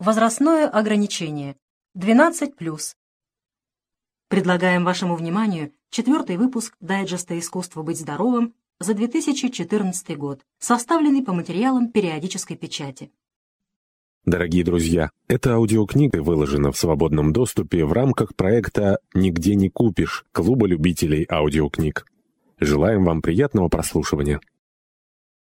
Возрастное ограничение 12+. Предлагаем вашему вниманию четвертый выпуск дайджеста «Искусство быть здоровым» за 2014 год, составленный по материалам периодической печати. Дорогие друзья, эта аудиокнига выложена в свободном доступе в рамках проекта «Нигде не купишь» Клуба любителей аудиокниг. Желаем вам приятного прослушивания.